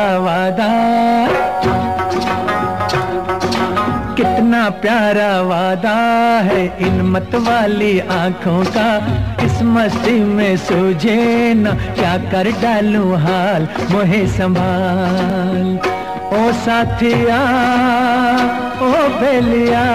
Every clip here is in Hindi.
मेरा वादा। कितना प्यारा वादा है इन मत वाली आँखों का। इस मस्ती में सूझे न, क्या कर डालूं हाल, मुहे संभाल। ओ साथिया, ओ बेलिया।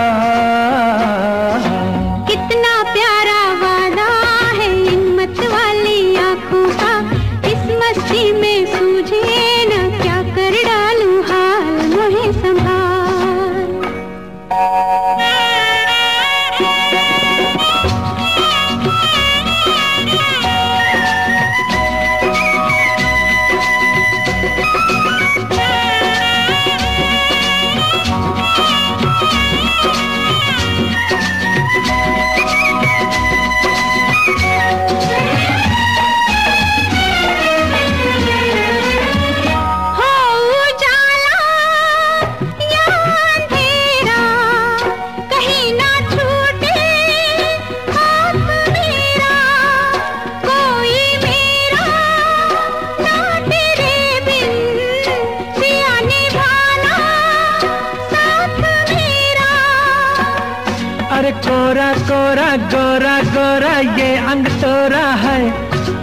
अरे कोरा कोरा गोरा गोरा ये अंग तोरा है।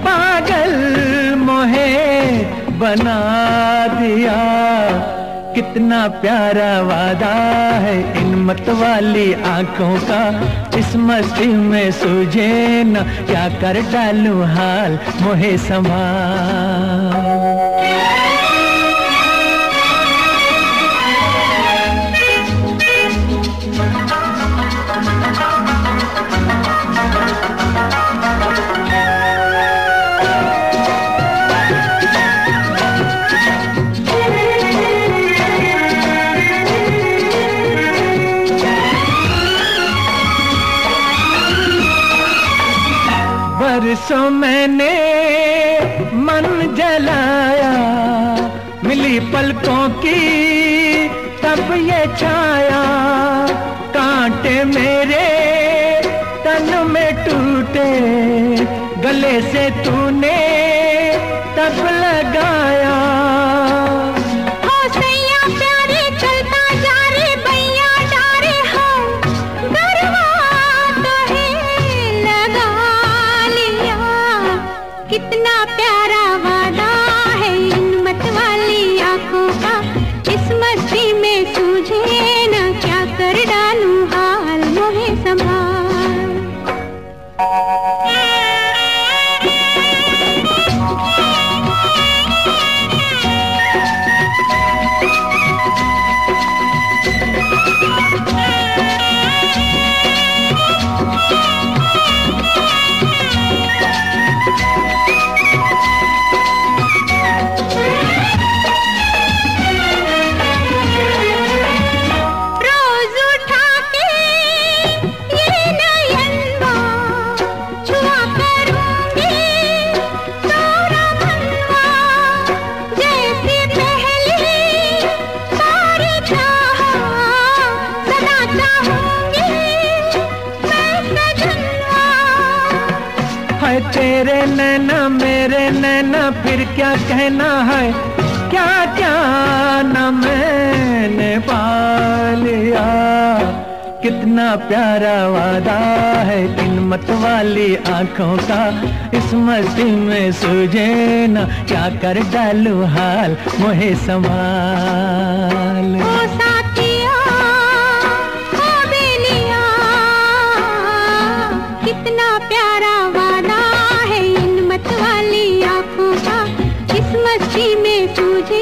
पागल मोहे बना दिया। कितना प्यारा वादा है इन मत वाली आँखों का। इस मस्ती में सूझे न, क्या कर डालू हाल मोहे संभाल। बरसों मैंने मन जलाया। मिली पलकों की तब ये छाया। कांटे मेरे तन में टूटे। गले से तूने तब लगाया। तेरे नैना, मेरे नैना, फिर क्या कहना है? क्या क्या न मैंने पा लिया? कितना प्यारा वादा है किस्मत वाली आँखों का। इस मस्ती में सूझे ना, क्या कर डालू हाल मुहे संभाल। कितना प्यारा खुशी में तुझे